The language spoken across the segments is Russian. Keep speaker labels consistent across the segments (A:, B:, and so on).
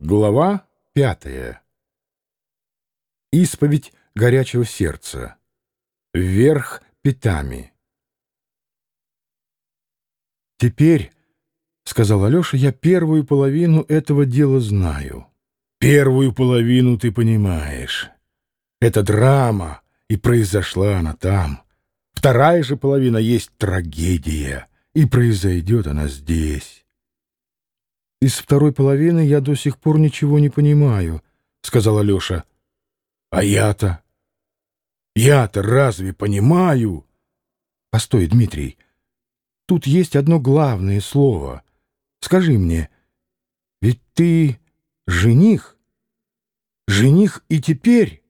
A: Глава пятая. Исповедь горячего сердца. Вверх пятами. «Теперь, — сказал Алеша, — я первую половину этого дела знаю. Первую половину ты понимаешь. Это драма, и произошла она там. Вторая же половина есть трагедия, и произойдет она здесь». «Из второй половины я до сих пор ничего не понимаю», — сказал Алеша. «А я-то? Я-то разве понимаю?» «Постой, Дмитрий, тут есть одно главное слово. Скажи мне, ведь ты жених? Жених и теперь?»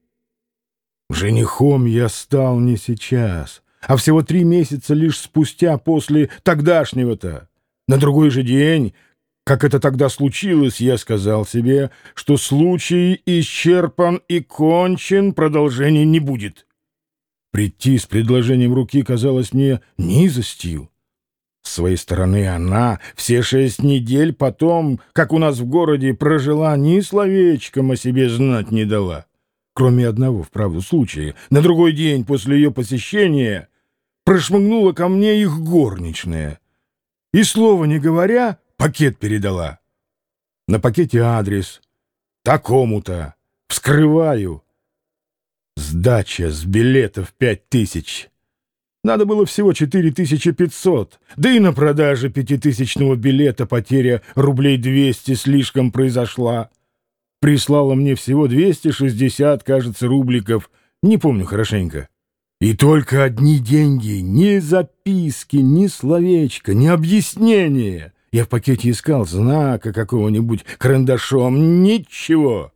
A: «Женихом я стал не сейчас, а всего три месяца лишь спустя после тогдашнего-то. На другой же день...» Как это тогда случилось, я сказал себе, что случай исчерпан и кончен, продолжения не будет. Прийти с предложением руки казалось мне низостью. С своей стороны она все шесть недель потом, как у нас в городе, прожила, ни словечком о себе знать не дала. Кроме одного, вправду, случая. На другой день после ее посещения прошмыгнула ко мне их горничная. И слова не говоря, Пакет передала. На пакете адрес. Такому-то. Вскрываю. Сдача с билетов пять тысяч. Надо было всего четыре тысячи пятьсот. Да и на продаже пятитысячного билета потеря рублей двести слишком произошла. Прислала мне всего двести шестьдесят, кажется, рубликов. Не помню хорошенько. И только одни деньги, ни записки, ни словечко, ни объяснения. Я в пакете искал знака какого-нибудь карандашом. Ничего.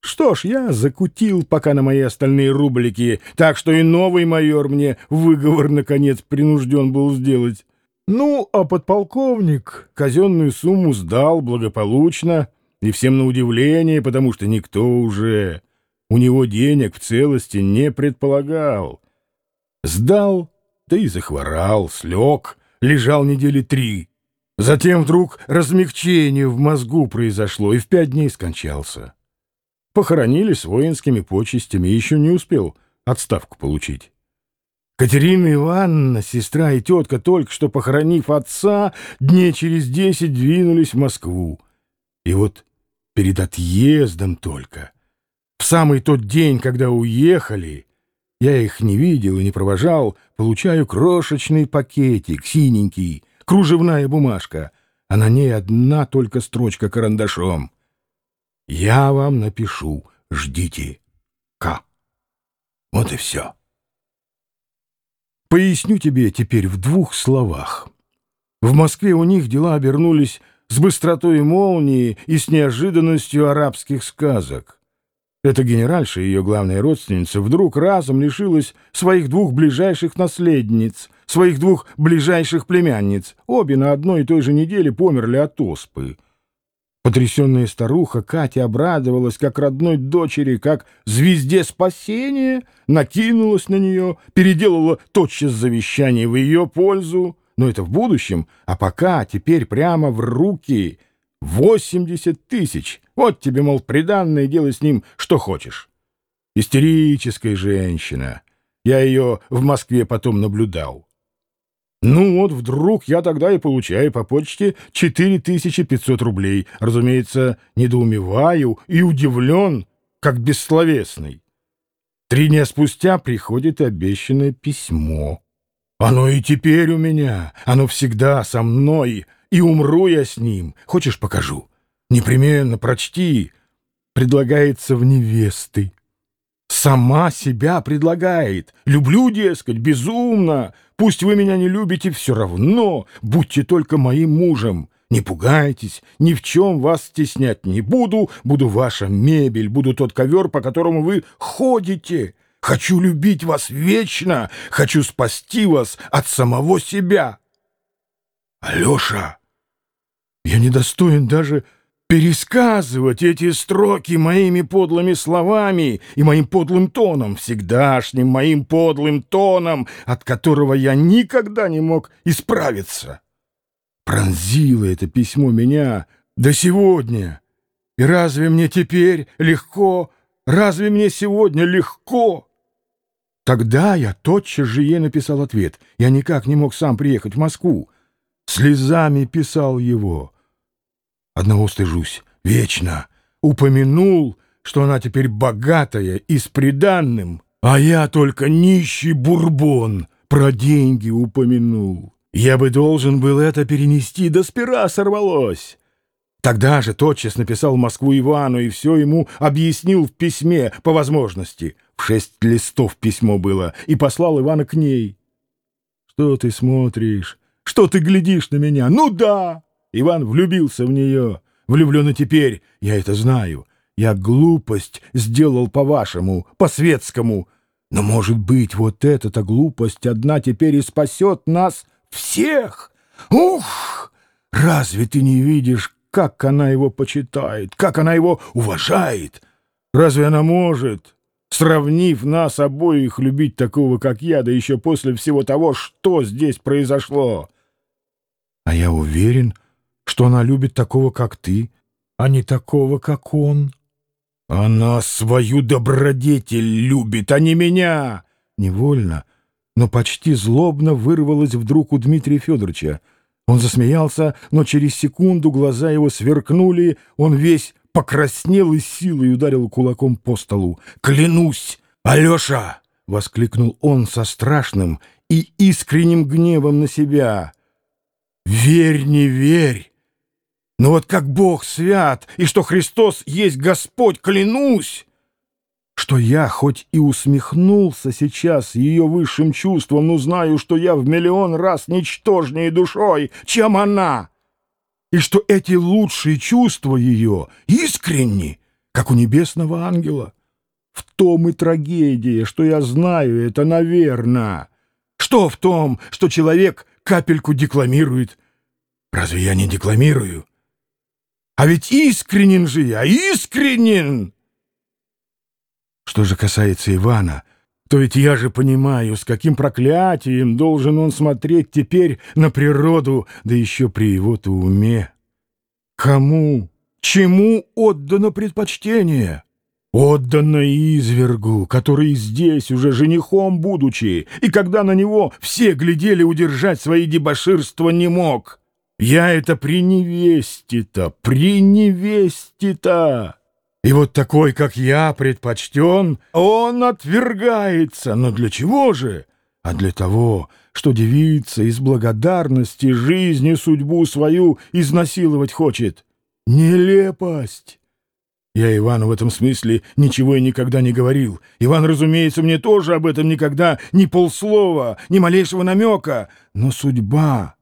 A: Что ж, я закутил пока на мои остальные рублики, так что и новый майор мне выговор, наконец, принужден был сделать. Ну, а подполковник казенную сумму сдал благополучно, и всем на удивление, потому что никто уже у него денег в целости не предполагал. Сдал, да и захворал, слег, лежал недели три. Затем вдруг размягчение в мозгу произошло, и в пять дней скончался. Похоронили с воинскими почестями, еще не успел отставку получить. Катерина Ивановна, сестра и тетка, только что похоронив отца, дней через десять двинулись в Москву. И вот перед отъездом только, в самый тот день, когда уехали, я их не видел и не провожал, получаю крошечный пакетик, синенький, кружевная бумажка, а на ней одна только строчка карандашом. «Я вам напишу, ждите. К». Вот и все. Поясню тебе теперь в двух словах. В Москве у них дела обернулись с быстротой молнии и с неожиданностью арабских сказок. Эта генеральша и ее главная родственница вдруг разом лишилась своих двух ближайших наследниц, своих двух ближайших племянниц. Обе на одной и той же неделе померли от оспы. Потрясенная старуха Катя обрадовалась как родной дочери, как звезде спасения, накинулась на нее, переделала тотчас завещание в ее пользу. Но это в будущем, а пока теперь прямо в руки — Восемьдесят тысяч! Вот тебе, мол, приданное, делай с ним что хочешь. Истерическая женщина. Я ее в Москве потом наблюдал. Ну вот, вдруг я тогда и получаю по почте 4500 рублей. Разумеется, недоумеваю и удивлен, как бессловесный. Три дня спустя приходит обещанное письмо. Оно и теперь у меня, оно всегда со мной, и умру я с ним. Хочешь, покажу? Непременно прочти. Предлагается в невесты. Сама себя предлагает. Люблю, дескать, безумно. Пусть вы меня не любите, все равно. Будьте только моим мужем. Не пугайтесь, ни в чем вас стеснять не буду. Буду ваша мебель, буду тот ковер, по которому вы ходите. Хочу любить вас вечно, хочу спасти вас от самого себя. Алеша! Я недостоин даже пересказывать эти строки моими подлыми словами и моим подлым тоном, всегдашним моим подлым тоном, от которого я никогда не мог исправиться. Пронзило это письмо меня до сегодня, И разве мне теперь легко? Разве мне сегодня легко? Тогда я тотчас же ей написал ответ. Я никак не мог сам приехать в Москву. Слезами писал его. Одного стыжусь. Вечно. Упомянул, что она теперь богатая и с приданным, а я только нищий бурбон про деньги упомянул. Я бы должен был это перенести, да спира сорвалось. Тогда же тотчас написал Москву Ивану и все ему объяснил в письме по возможности. В шесть листов письмо было, и послал Ивана к ней. «Что ты смотришь? Что ты глядишь на меня? Ну да!» Иван влюбился в нее. Влюблен и теперь, я это знаю. Я глупость сделал по-вашему, по-светскому. Но, может быть, вот эта-то глупость одна теперь и спасет нас всех? Ух! Разве ты не видишь, как она его почитает, как она его уважает. Разве она может, сравнив нас обоих, любить такого, как я, да еще после всего того, что здесь произошло? А я уверен, что она любит такого, как ты, а не такого, как он. Она свою добродетель любит, а не меня. Невольно, но почти злобно вырвалась вдруг у Дмитрия Федоровича. Он засмеялся, но через секунду глаза его сверкнули, он весь покраснел и силой ударил кулаком по столу. «Клянусь! Алеша!» — воскликнул он со страшным и искренним гневом на себя. «Верь, не верь! Но вот как Бог свят, и что Христос есть Господь, клянусь!» что я хоть и усмехнулся сейчас ее высшим чувством, но знаю, что я в миллион раз ничтожнее душой, чем она, и что эти лучшие чувства ее искренни, как у небесного ангела. В том и трагедия, что я знаю это, наверное. Что в том, что человек капельку декламирует? Разве я не декламирую? А ведь искренен же я, искренен! Что же касается Ивана, то ведь я же понимаю, с каким проклятием должен он смотреть теперь на природу, да еще при его-то уме. Кому, чему отдано предпочтение? Отдано извергу, который здесь уже женихом будучи, и когда на него все глядели удержать свои дебоширства не мог. Я это при невесте-то, при невесте-то. И вот такой, как я, предпочтен, он отвергается. Но для чего же? А для того, что девица из благодарности жизни судьбу свою изнасиловать хочет. Нелепость! Я Ивану в этом смысле ничего и никогда не говорил. Иван, разумеется, мне тоже об этом никогда ни полслова, ни малейшего намека. Но судьба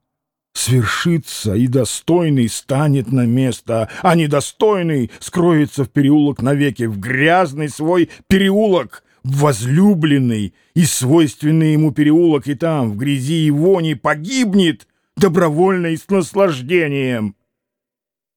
A: свершится, и достойный станет на место, а недостойный скроется в переулок навеки, в грязный свой переулок, в возлюбленный и свойственный ему переулок, и там, в грязи и вони, погибнет добровольно и с наслаждением.